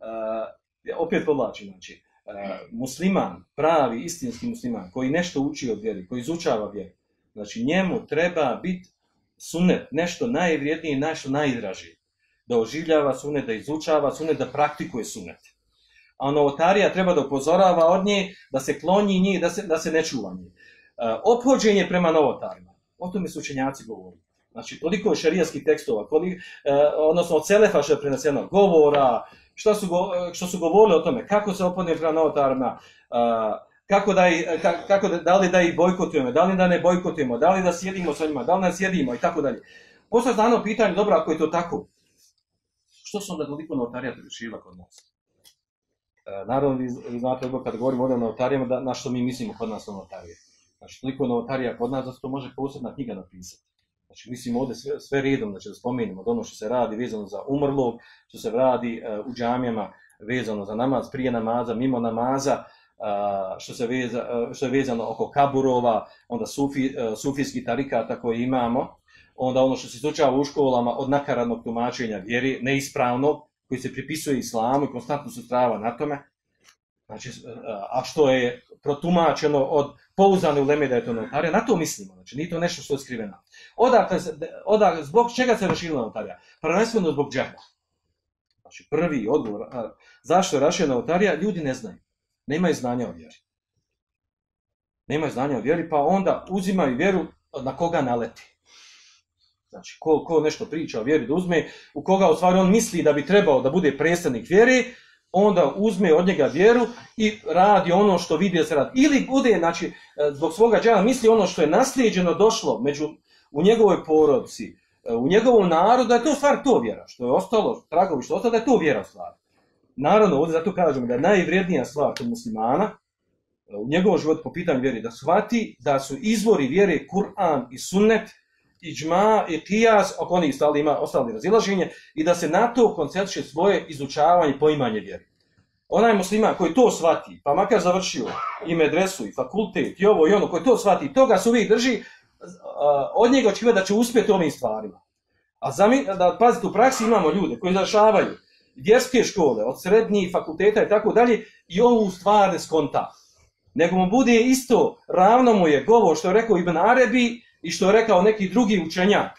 uh, opet podlači, znači, uh, musliman, pravi, istinski musliman, koji nešto uči od vjeri, koji izučava vjeru, znači njemu treba biti sunet, nešto najvrijednije i nešto najdražije. Da oživljava sunet, da izučava sunet, da praktikuje sunet. A novotarija treba da upozorava od nje, da se klonji nje, da se, da se ne čuva nje. Uh, eh, ophođenje prema novotarima. O tome su učenjaci govorili. Znači, toliko šarijaskih tekstova, koliko, uh, odnosno od Selefa što je preneseno, govora, što su, go, eh, što su govorili o tome, kako se opone prema novotarima, eh, kako da, eh, kako da, da li da ih bojkotujemo, da li da ne bojkotujemo, da li da sjedimo sa njima, da li da sjedimo i tako dalje. Postoje znano pitanje, dobro, ako je to tako, što su onda toliko novotarija širila kod nas? Naravno, vi, vi znate, kad govorimo o novotarijama, da, na što mi mislimo kod nas o novotarije. Znači, toliko novotarija kod nas, da se to može posebna knjiga napisati. Znači, mislim ovdje sve, sve redom, znači da spomenemo, od ono što se radi vezano za umrlog, što se radi uh, u džamijama vezano za namaz, prije namaza, mimo namaza, uh, što, se veza, uh, što je vezano oko kaburova, onda sufi, uh, sufijski tarikata koje imamo, onda ono što se izučava u školama od nakaradnog tumačenja vjeri, neispravnog, koji se pripisuje islamu i konstantno se strava na tome, znači, a što je protumačeno od pouzane uleme da je to notarija, na to mislimo, znači nije to nešto što je skriveno. Odakle, odakle, zbog čega se raširila notarija? Prvenstveno zbog džehla. Znači prvi odgovor, a, zašto je raširila notarija, ljudi ne znaju. Nemaju znanja o vjeri. Nemaju znanja o vjeri, pa onda uzimaju vjeru na koga naleti. Znači, ko, ko nešto priča o vjeri da uzme, u koga u stvari on misli da bi trebao da bude predstavnik vjeri, onda uzme od njega vjeru i radi ono što vidi da se radi. Ili bude, znači, e, zbog svoga džana misli ono što je naslijeđeno došlo među, u njegovoj porodci, e, u njegovom narodu, da je to stvar to vjera, što je ostalo, tragovi što je ostalo, da je to vjera stvar. Naravno, ovdje zato kažemo da je najvrijednija stvar kod muslimana, e, u njegovom životu po pitanju vjeri, da shvati da su izvori vjere Kur'an i Sunnet, iđma i kijas, oko onih stali ima ostali razilaženje, i da se na to koncentriše svoje izučavanje i poimanje vjeri. Onaj musliman koji to shvati, pa makar završio i medresu, i fakultet, i ovo i ono, koji to shvati, toga se uvijek drži, od njega očekiva da će uspjeti ovim stvarima. A za mi, da pazite, u praksi imamo ljude koji završavaju vjerske škole, od srednjih fakulteta i tako dalje, i ovu stvar ne skonta. Nego mu bude isto, ravno mu je govor što je rekao Ibn Arabi, i što je rekao neki drugi učenjak,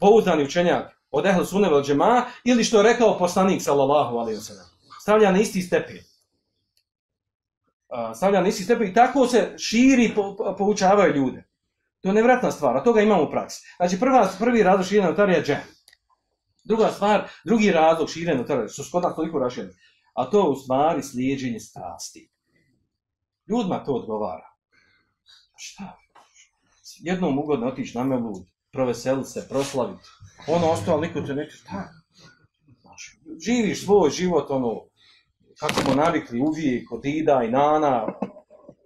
pouzdani učenjak od Ehl Sunne vel Džema, ili što je rekao poslanik sallallahu alaihi wa sallam. Stavlja na isti stepen. Stavlja na isti stepen i tako se širi, po, po, poučavaju ljude. To je nevratna stvar, a toga imamo u praksi. Znači, prva, prvi razlog širenja notarija je džem. Druga stvar, drugi razlog širenja notarija, što skod nas toliko rašireni, a to je u stvari slijedženje strasti. Ljudima to odgovara. Šta? Jednom ugodno otići na melu, proveseli se, proslaviti. Ono ostalo, niko te neće, šta? Živiš svoj život, ono, kako smo navikli uvijek od Ida i Nana,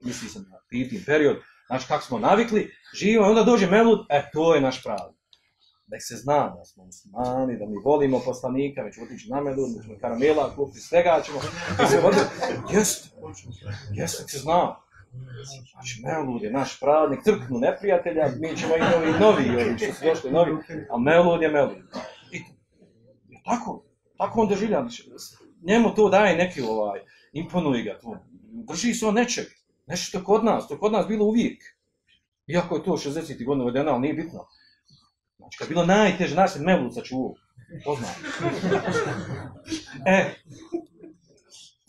misli sam na pitim period, znači kako smo navikli, živimo, onda dođe Melud, e, to je naš pravi. Da se zna da smo muslimani, da mi volimo poslanika, već otići na Melud, da ćemo karamela, kupiti svega, ćemo, da se vodi, jest, jest, da se zna, Znači, Melud je naš pravnik, trknu neprijatelja, mi ćemo i novi, novi, ovi što su došli novi, a Melud je Melud. I, i tako, tako on doživlja, njemu to daje neki ovaj, imponuje ga to, drži se on nečeg, nešto što kod nas, to kod nas bilo uvijek. Iako je to 60. godina uvedeno, ali nije bitno. Znači, kad je bilo najteže, naš se Melud sačuvao, poznao. e,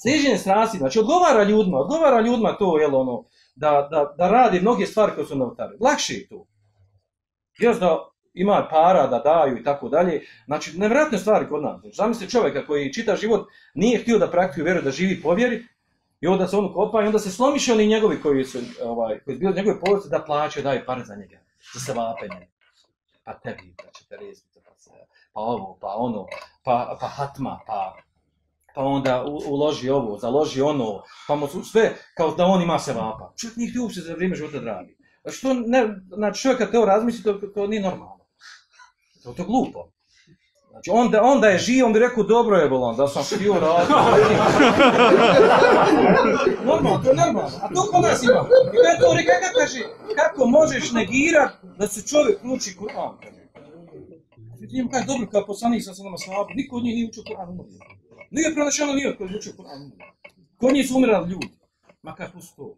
Sliženje strasti, znači odgovara ljudima, odgovara ljudima to, jel ono, da, da, da radi mnoge stvari koje su novotare. Lakše je to. Još da ima para da daju i tako dalje. Znači, nevjerojatne stvari kod nas. Znači, zamisli čovjeka koji čita život, nije htio da praktikuje vjeru, da živi po vjeri, i onda se on kopa i onda se slomiše oni njegovi koji su, ovaj, koji su bili njegove povrste da plaćaju, daju pare za njega, za se vapenje. Pa tebi, pa će te reziti, pa, se, pa ovo, pa ono, pa, pa hatma, pa pa onda uloži ovo, založi ono, pa mu sve, kao da on ima se vapa. Čovjek nije htio se za vrijeme života da radi. A što ne, znači čovjek kad to razmisli, to, to nije normalno. To je to glupo. Znači, onda, onda je živ, on bi rekao, dobro je bolan, da sam htio raditi. normalno, to je normalno. A to ko nas ima? I kada to reka, kada kaže, kako možeš negirat da se čovjek uči Kur'an? Vidim, kaj dobro, kao poslanik sam se nama slabi, niko od njih nije učio Kur'an. Nije pronašeno nije koji je učio Kur'an. Kod njih su umirali ljudi. Makar pusti to.